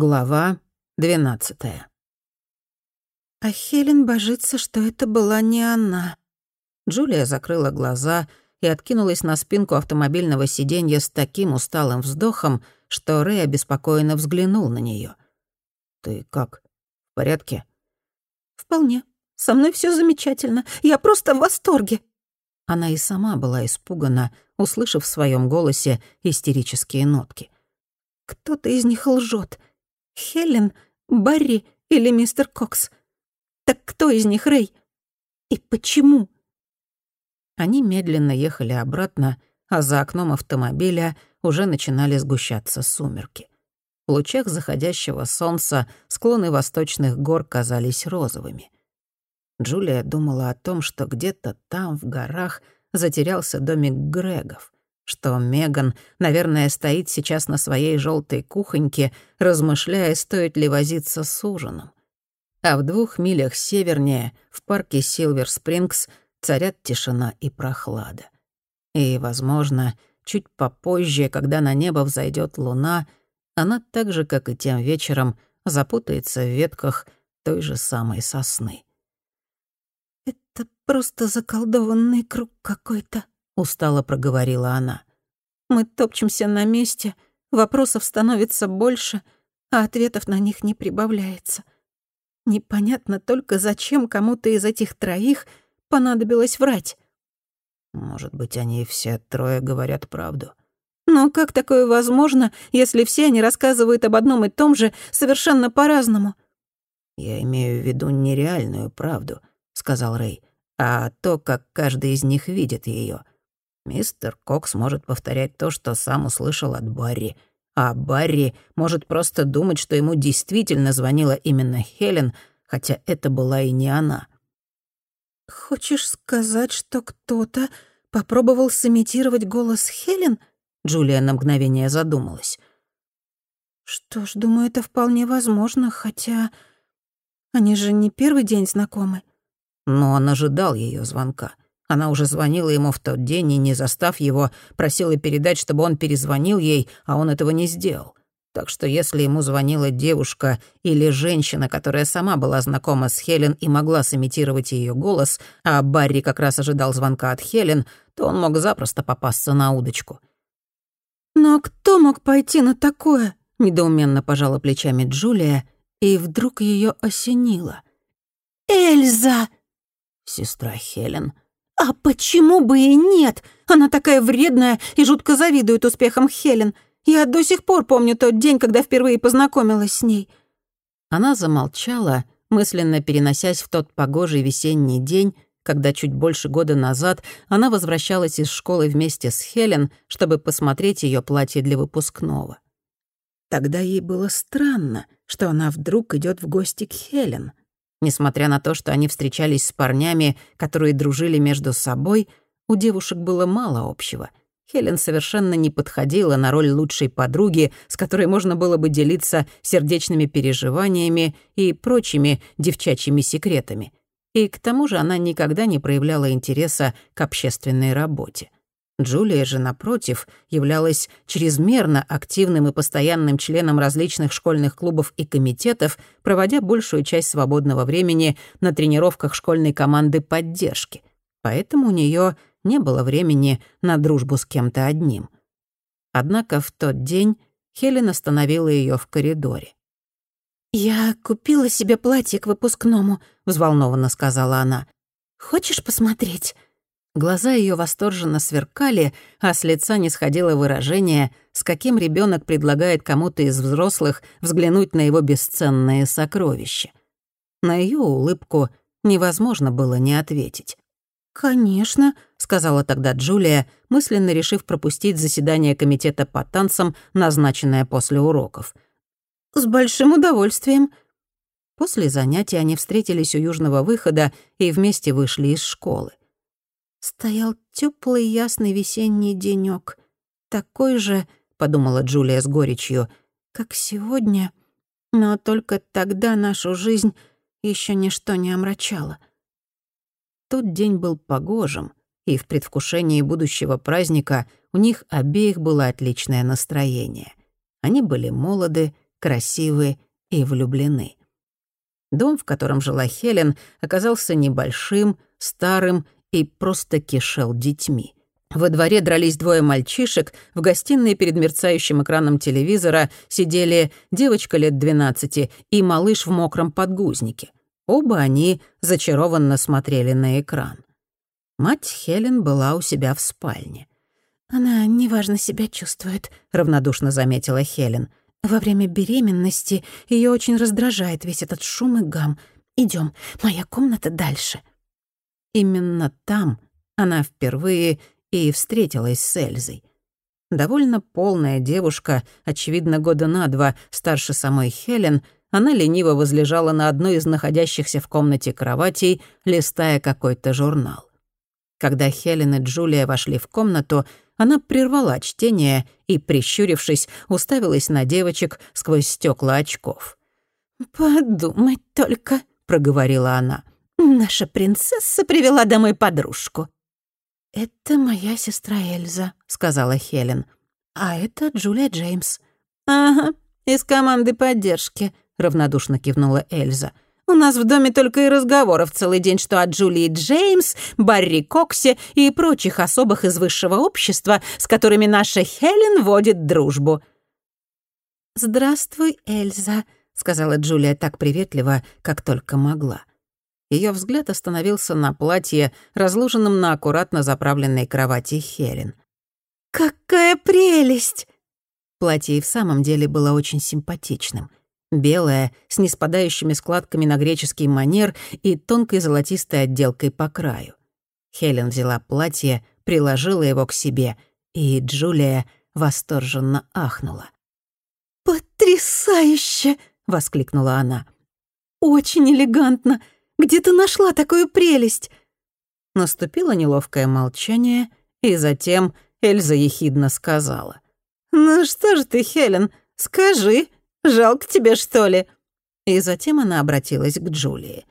Глава двенадцатая. А Хелен божится, что это была не она. Джулия закрыла глаза и откинулась на спинку автомобильного сиденья с таким усталым вздохом, что Рэй обеспокоенно взглянул на нее. «Ты как? В порядке?» «Вполне. Со мной все замечательно. Я просто в восторге». Она и сама была испугана, услышав в своем голосе истерические нотки. «Кто-то из них лжет. Хелен, Барри или мистер Кокс? Так кто из них Рэй? И почему?» Они медленно ехали обратно, а за окном автомобиля уже начинали сгущаться сумерки. В лучах заходящего солнца склоны восточных гор казались розовыми. Джулия думала о том, что где-то там, в горах, затерялся домик Грегов, что Меган, наверное, стоит сейчас на своей желтой кухоньке, размышляя, стоит ли возиться с ужином. А в двух милях севернее, в парке Силвер Спрингс, царят тишина и прохлада. И, возможно, чуть попозже, когда на небо взойдет луна, она так же, как и тем вечером, запутается в ветках той же самой сосны. «Это просто заколдованный круг какой-то», — устало проговорила она. «Мы топчемся на месте, вопросов становится больше, а ответов на них не прибавляется. Непонятно только, зачем кому-то из этих троих понадобилось врать». «Может быть, они все трое говорят правду?» Но как такое возможно, если все они рассказывают об одном и том же совершенно по-разному? «Я имею в виду нереальную правду», — сказал Рэй, «а то, как каждый из них видит ее. Мистер Кокс может повторять то, что сам услышал от Барри, а Барри может просто думать, что ему действительно звонила именно Хелен, хотя это была и не она». «Хочешь сказать, что кто-то попробовал сымитировать голос Хелен?» Джулия на мгновение задумалась. «Что ж, думаю, это вполне возможно, хотя они же не первый день знакомы». Но он ожидал ее звонка. Она уже звонила ему в тот день и, не застав его, просила передать, чтобы он перезвонил ей, а он этого не сделал. Так что если ему звонила девушка или женщина, которая сама была знакома с Хелен и могла сымитировать ее голос, а Барри как раз ожидал звонка от Хелен, то он мог запросто попасться на удочку. «Но кто мог пойти на такое?» — недоуменно пожала плечами Джулия, и вдруг ее осенило. «Эльза!» «Сестра Хелен». «А почему бы и нет? Она такая вредная и жутко завидует успехам Хелен. Я до сих пор помню тот день, когда впервые познакомилась с ней». Она замолчала, мысленно переносясь в тот погожий весенний день, когда чуть больше года назад она возвращалась из школы вместе с Хелен, чтобы посмотреть ее платье для выпускного. Тогда ей было странно, что она вдруг идет в гости к Хелен. Несмотря на то, что они встречались с парнями, которые дружили между собой, у девушек было мало общего. Хелен совершенно не подходила на роль лучшей подруги, с которой можно было бы делиться сердечными переживаниями и прочими девчачьими секретами — и к тому же она никогда не проявляла интереса к общественной работе. Джулия же, напротив, являлась чрезмерно активным и постоянным членом различных школьных клубов и комитетов, проводя большую часть свободного времени на тренировках школьной команды поддержки. Поэтому у нее не было времени на дружбу с кем-то одним. Однако в тот день Хелен остановила ее в коридоре. «Я купила себе платье к выпускному», — взволнованно сказала она. «Хочешь посмотреть?» Глаза ее восторженно сверкали, а с лица не сходило выражение, с каким ребенок предлагает кому-то из взрослых взглянуть на его бесценные сокровища. На ее улыбку невозможно было не ответить. «Конечно», — сказала тогда Джулия, мысленно решив пропустить заседание комитета по танцам, назначенное после уроков — «С большим удовольствием». После занятий они встретились у южного выхода и вместе вышли из школы. Стоял теплый ясный весенний денёк. Такой же, — подумала Джулия с горечью, — как сегодня. Но только тогда нашу жизнь еще ничто не омрачало. Тот день был погожим, и в предвкушении будущего праздника у них обеих было отличное настроение. Они были молоды, красивы и влюблены. Дом, в котором жила Хелен, оказался небольшим, старым и просто кишел детьми. Во дворе дрались двое мальчишек, в гостиной перед мерцающим экраном телевизора сидели девочка лет 12 и малыш в мокром подгузнике. Оба они зачарованно смотрели на экран. Мать Хелен была у себя в спальне. «Она неважно себя чувствует», — равнодушно заметила Хелен. «Во время беременности ее очень раздражает весь этот шум и гам. Идем, моя комната дальше». Именно там она впервые и встретилась с Эльзой. Довольно полная девушка, очевидно, года на два старше самой Хелен, она лениво возлежала на одной из находящихся в комнате кроватей, листая какой-то журнал. Когда Хелен и Джулия вошли в комнату, она прервала чтение и, прищурившись, уставилась на девочек сквозь стекла очков. «Подумать только», — проговорила она. «Наша принцесса привела домой подружку. «Это моя сестра Эльза», — сказала Хелен. «А это Джулия Джеймс». «Ага, из команды поддержки», — равнодушно кивнула Эльза. «У нас в доме только и разговоров целый день, что о Джулии Джеймс, Барри Коксе и прочих особых из высшего общества, с которыми наша Хелен водит дружбу». «Здравствуй, Эльза», — сказала Джулия так приветливо, как только могла. Ее взгляд остановился на платье, разложенном на аккуратно заправленной кровати Хелен. «Какая прелесть!» Платье и в самом деле было очень симпатичным. Белое, с неспадающими складками на греческий манер и тонкой золотистой отделкой по краю. Хелен взяла платье, приложила его к себе, и Джулия восторженно ахнула. «Потрясающе!» — воскликнула она. «Очень элегантно! Где ты нашла такую прелесть?» Наступило неловкое молчание, и затем Эльза ехидно сказала. «Ну что же ты, Хелен, скажи, жалко тебе, что ли?» И затем она обратилась к Джулии.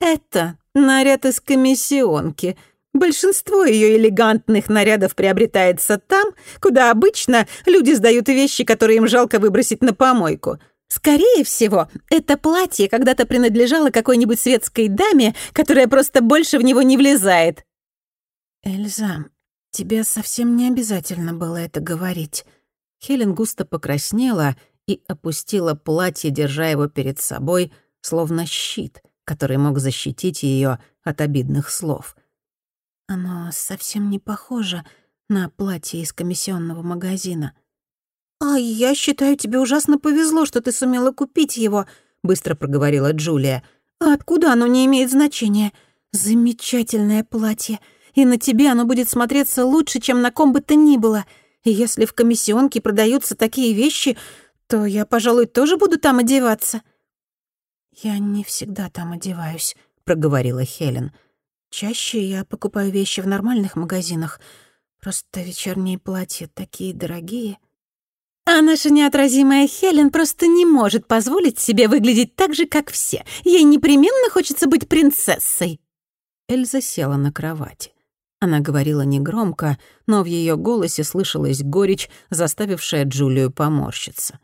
«Это наряд из комиссионки. Большинство ее элегантных нарядов приобретается там, куда обычно люди сдают вещи, которые им жалко выбросить на помойку. Скорее всего, это платье когда-то принадлежало какой-нибудь светской даме, которая просто больше в него не влезает. Эльза, тебе совсем не обязательно было это говорить. Хелен густо покраснела и опустила платье, держа его перед собой, словно щит, который мог защитить ее от обидных слов. Оно совсем не похоже на платье из комиссионного магазина. «А я считаю, тебе ужасно повезло, что ты сумела купить его», — быстро проговорила Джулия. «А откуда оно не имеет значения? Замечательное платье. И на тебе оно будет смотреться лучше, чем на ком бы то ни было. И если в комиссионке продаются такие вещи, то я, пожалуй, тоже буду там одеваться». «Я не всегда там одеваюсь», — проговорила Хелен. «Чаще я покупаю вещи в нормальных магазинах. Просто вечерние платья такие дорогие». А наша неотразимая Хелен просто не может позволить себе выглядеть так же, как все. Ей непременно хочется быть принцессой. Эльза села на кровати. Она говорила негромко, но в ее голосе слышалась горечь, заставившая Джулию поморщиться.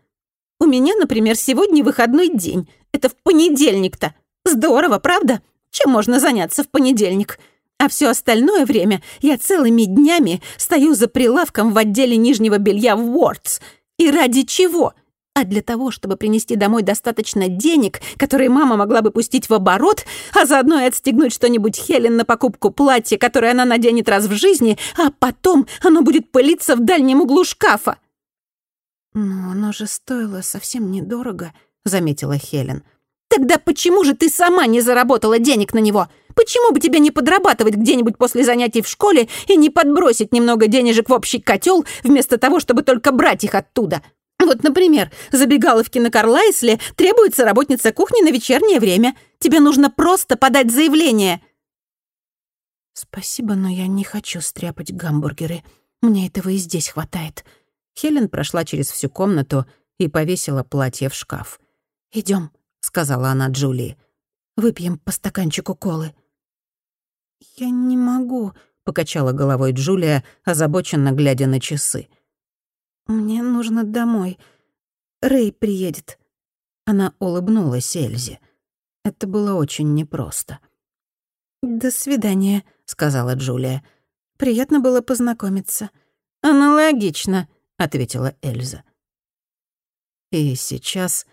«У меня, например, сегодня выходной день. Это в понедельник-то. Здорово, правда? Чем можно заняться в понедельник?» А все остальное время я целыми днями стою за прилавком в отделе нижнего белья в Уордс и ради чего? А для того, чтобы принести домой достаточно денег, которые мама могла бы пустить в оборот, а заодно и отстегнуть что-нибудь Хелен на покупку платья, которое она наденет раз в жизни, а потом оно будет пылиться в дальнем углу шкафа. «Но оно же стоило совсем недорого», — заметила Хелен. «Тогда почему же ты сама не заработала денег на него? Почему бы тебе не подрабатывать где-нибудь после занятий в школе и не подбросить немного денежек в общий котел, вместо того, чтобы только брать их оттуда? Вот, например, забегаловки на Карлайсле требуется работница кухни на вечернее время. Тебе нужно просто подать заявление». «Спасибо, но я не хочу стряпать гамбургеры. Мне этого и здесь хватает». Хелен прошла через всю комнату и повесила платье в шкаф. Идем, сказала она Джулии. «Выпьем по стаканчику колы». «Я не могу», — покачала головой Джулия, озабоченно глядя на часы. «Мне нужно домой. Рэй приедет. Она улыбнулась Эльзе. Это было очень непросто. «До свидания», — сказала Джулия. «Приятно было познакомиться». «Аналогично», — ответила Эльза. И сейчас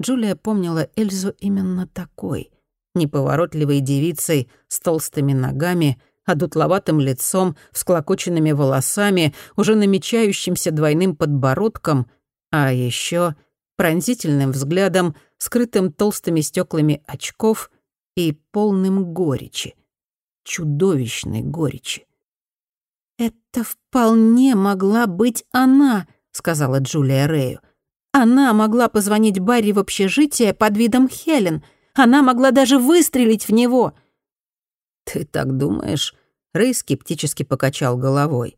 Джулия помнила Эльзу именно такой, неповоротливой девицей с толстыми ногами, одутловатым лицом, всклокоченными волосами, уже намечающимся двойным подбородком, а еще пронзительным взглядом, скрытым толстыми стеклами очков и полным горечи, чудовищной горечи. «Это вполне могла быть она», — сказала Джулия Рэю. «Она могла позвонить Барри в общежитие под видом Хелен. Она могла даже выстрелить в него». «Ты так думаешь?» Рэй скептически покачал головой.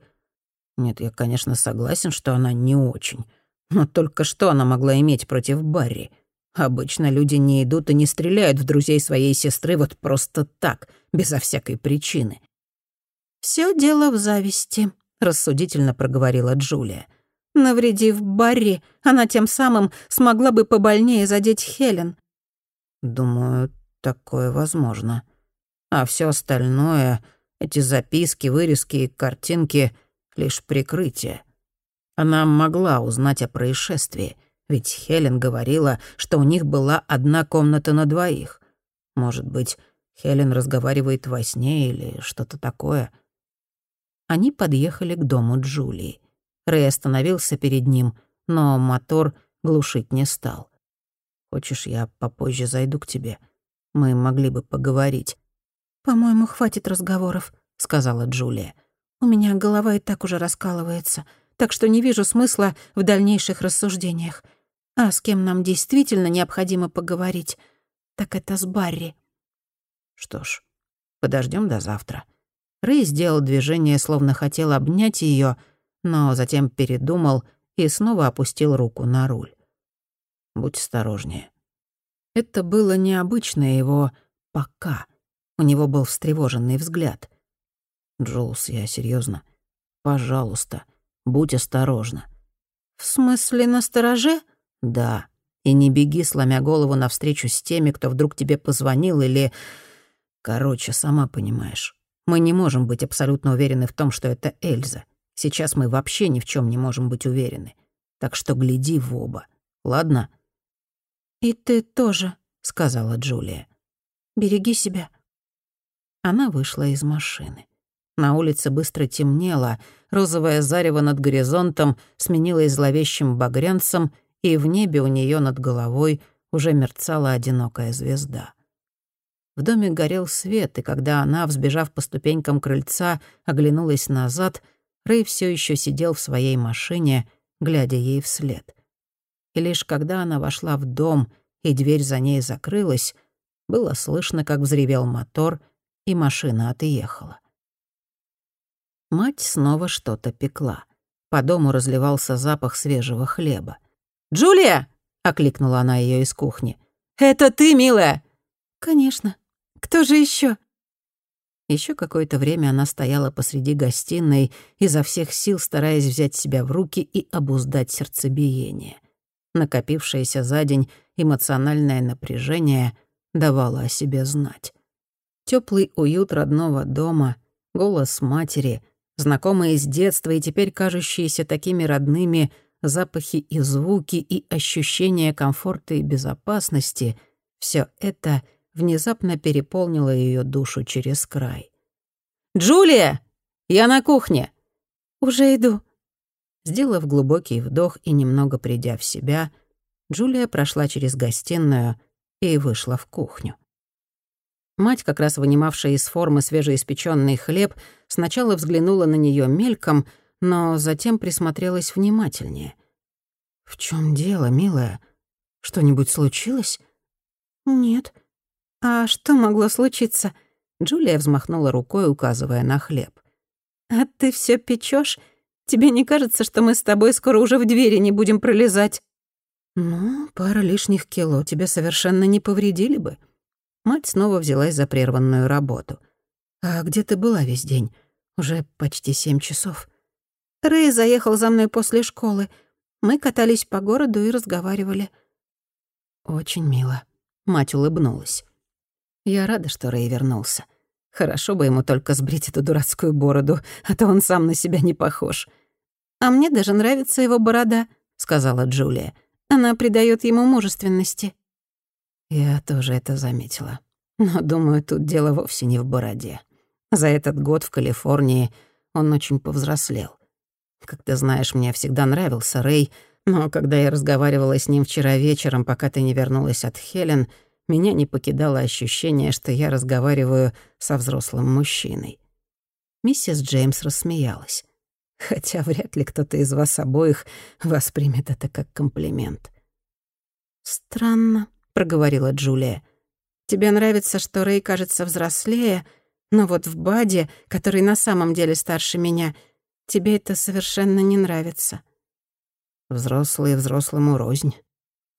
«Нет, я, конечно, согласен, что она не очень. Но только что она могла иметь против Барри? Обычно люди не идут и не стреляют в друзей своей сестры вот просто так, безо всякой причины». «Всё дело в зависти», — рассудительно проговорила Джулия. «Навредив Барри, она тем самым смогла бы побольнее задеть Хелен». «Думаю, такое возможно. А всё остальное эти записки, вырезки и картинки — лишь прикрытие. Она могла узнать о происшествии, ведь Хелен говорила, что у них была одна комната на двоих. Может быть, Хелен разговаривает во сне или что-то такое. Они подъехали к дому Джулии. Рэй остановился перед ним, но мотор глушить не стал. «Хочешь, я попозже зайду к тебе? Мы могли бы поговорить. «По-моему, хватит разговоров», — сказала Джулия. «У меня голова и так уже раскалывается, так что не вижу смысла в дальнейших рассуждениях. А с кем нам действительно необходимо поговорить, так это с Барри». «Что ж, подождем до завтра». Рэй сделал движение, словно хотел обнять ее, но затем передумал и снова опустил руку на руль. «Будь осторожнее». Это было необычное его «пока». У него был встревоженный взгляд. «Джулс, я серьезно. Пожалуйста, будь осторожна». «В смысле, настороже?» «Да. И не беги, сломя голову навстречу с теми, кто вдруг тебе позвонил или... Короче, сама понимаешь. Мы не можем быть абсолютно уверены в том, что это Эльза. Сейчас мы вообще ни в чем не можем быть уверены. Так что гляди в оба. Ладно?» «И ты тоже», — сказала Джулия. «Береги себя». Она вышла из машины. На улице быстро темнело, розовое зарево над горизонтом сменилось зловещим багрянцем, и в небе у нее над головой уже мерцала одинокая звезда. В доме горел свет, и когда она, взбежав по ступенькам крыльца, оглянулась назад, Рэй все еще сидел в своей машине, глядя ей вслед. И лишь когда она вошла в дом, и дверь за ней закрылась, было слышно, как взревел мотор — и машина отъехала. Мать снова что-то пекла. По дому разливался запах свежего хлеба. «Джулия!» — окликнула она ее из кухни. «Это ты, милая?» «Конечно. Кто же еще? Еще какое-то время она стояла посреди гостиной, изо всех сил стараясь взять себя в руки и обуздать сердцебиение. Накопившееся за день эмоциональное напряжение давало о себе знать. Теплый уют родного дома, голос матери, знакомые с детства и теперь кажущиеся такими родными запахи и звуки и ощущение комфорта и безопасности — все это внезапно переполнило ее душу через край. «Джулия! Я на кухне!» «Уже иду». Сделав глубокий вдох и немного придя в себя, Джулия прошла через гостиную и вышла в кухню. Мать, как раз вынимавшая из формы свежеиспечённый хлеб, сначала взглянула на неё мельком, но затем присмотрелась внимательнее. «В чём дело, милая? Что-нибудь случилось?» «Нет». «А что могло случиться?» Джулия взмахнула рукой, указывая на хлеб. «А ты всё печёшь? Тебе не кажется, что мы с тобой скоро уже в двери не будем пролезать?» «Ну, пара лишних кило тебе совершенно не повредили бы», Мать снова взялась за прерванную работу. «А где ты была весь день? Уже почти семь часов». Рэй заехал за мной после школы. Мы катались по городу и разговаривали. «Очень мило». Мать улыбнулась. «Я рада, что Рэй вернулся. Хорошо бы ему только сбрить эту дурацкую бороду, а то он сам на себя не похож». «А мне даже нравится его борода», — сказала Джулия. «Она придает ему мужественности». Я тоже это заметила. Но, думаю, тут дело вовсе не в бороде. За этот год в Калифорнии он очень повзрослел. Как ты знаешь, мне всегда нравился Рэй, но когда я разговаривала с ним вчера вечером, пока ты не вернулась от Хелен, меня не покидало ощущение, что я разговариваю со взрослым мужчиной. Миссис Джеймс рассмеялась. Хотя вряд ли кто-то из вас обоих воспримет это как комплимент. «Странно», — проговорила Джулия. «Тебе нравится, что Рэй кажется взрослее, но вот в Баде, который на самом деле старше меня, тебе это совершенно не нравится». «Взрослые взрослому рознь.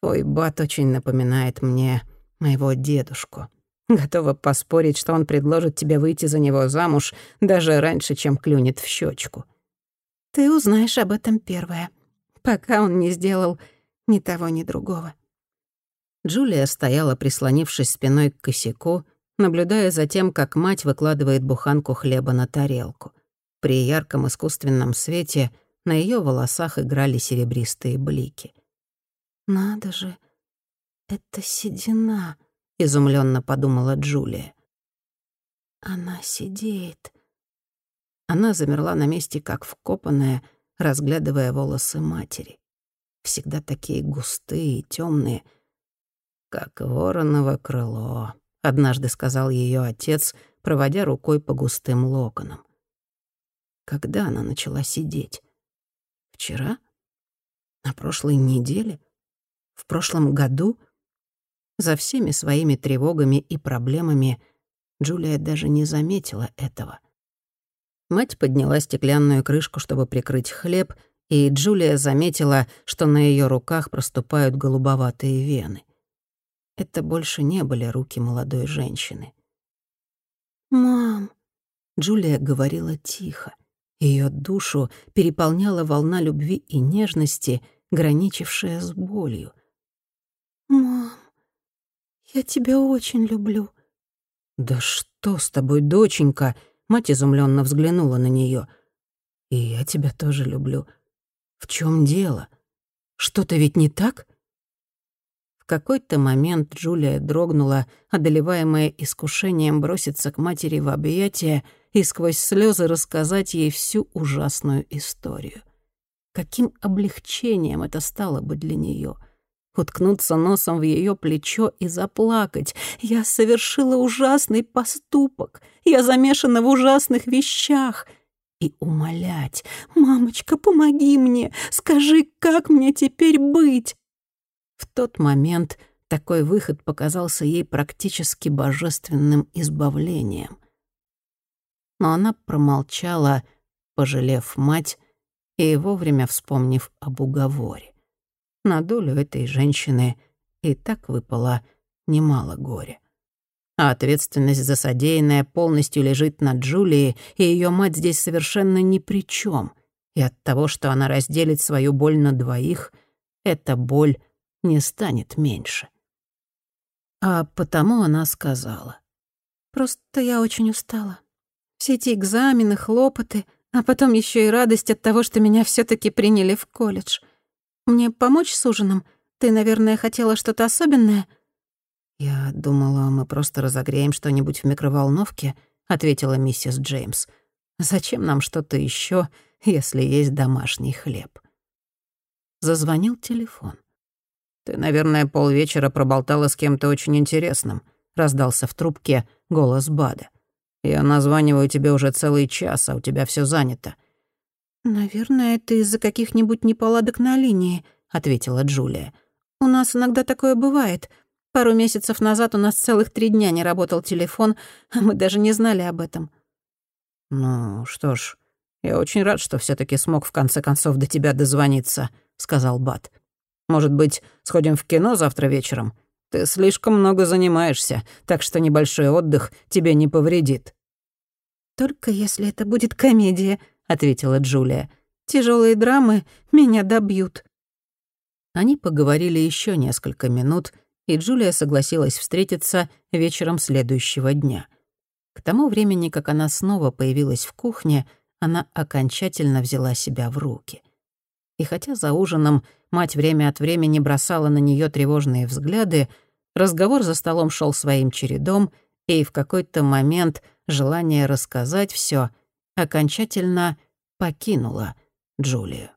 Твой Бад очень напоминает мне моего дедушку. Готова поспорить, что он предложит тебе выйти за него замуж даже раньше, чем клюнет в щечку. Ты узнаешь об этом первое, пока он не сделал ни того, ни другого. Джулия стояла, прислонившись спиной к косяку, наблюдая за тем, как мать выкладывает буханку хлеба на тарелку. При ярком искусственном свете на ее волосах играли серебристые блики. «Надо же, это седина», — изумленно подумала Джулия. «Она сидеет». Она замерла на месте, как вкопанная, разглядывая волосы матери. Всегда такие густые и темные, «Как вороново крыло», — однажды сказал ее отец, проводя рукой по густым локонам. Когда она начала сидеть? Вчера? На прошлой неделе? В прошлом году? За всеми своими тревогами и проблемами Джулия даже не заметила этого. Мать подняла стеклянную крышку, чтобы прикрыть хлеб, и Джулия заметила, что на ее руках проступают голубоватые вены. Это больше не были руки молодой женщины. «Мам!» Джулия говорила тихо. Ее душу переполняла волна любви и нежности, граничившая с болью. «Мам, я тебя очень люблю». «Да что с тобой, доченька?» Мать изумленно взглянула на нее. «И я тебя тоже люблю. В чем дело? Что-то ведь не так?» В какой-то момент Джулия дрогнула, одолеваемая искушением броситься к матери в объятия и сквозь слезы рассказать ей всю ужасную историю. Каким облегчением это стало бы для нее уткнуться носом в ее плечо и заплакать. «Я совершила ужасный поступок. Я замешана в ужасных вещах». И умолять. «Мамочка, помоги мне. Скажи, как мне теперь быть?» В тот момент такой выход показался ей практически божественным избавлением. Но она промолчала, пожалев мать и вовремя вспомнив об уговоре. На долю этой женщины и так выпало немало горя. А ответственность за содеянное полностью лежит на Джулии, и ее мать здесь совершенно ни при чем. И от того, что она разделит свою боль на двоих, эта боль не станет меньше. А потому она сказала. «Просто я очень устала. Все эти экзамены, хлопоты, а потом еще и радость от того, что меня все таки приняли в колледж. Мне помочь с ужином? Ты, наверное, хотела что-то особенное?» «Я думала, мы просто разогреем что-нибудь в микроволновке», — ответила миссис Джеймс. «Зачем нам что-то еще, если есть домашний хлеб?» Зазвонил телефон. «Ты, наверное, полвечера проболтала с кем-то очень интересным», — раздался в трубке голос Бада. «Я названиваю тебе уже целый час, а у тебя все занято». «Наверное, это из-за каких-нибудь неполадок на линии», — ответила Джулия. «У нас иногда такое бывает. Пару месяцев назад у нас целых три дня не работал телефон, а мы даже не знали об этом». «Ну, что ж, я очень рад, что все таки смог в конце концов до тебя дозвониться», — сказал Бат. Может быть, сходим в кино завтра вечером? Ты слишком много занимаешься, так что небольшой отдых тебе не повредит». «Только если это будет комедия», — ответила Джулия. Тяжелые драмы меня добьют». Они поговорили еще несколько минут, и Джулия согласилась встретиться вечером следующего дня. К тому времени, как она снова появилась в кухне, она окончательно взяла себя в руки. И хотя за ужином мать время от времени бросала на нее тревожные взгляды, разговор за столом шел своим чередом, и в какой-то момент желание рассказать все окончательно покинуло Джулию.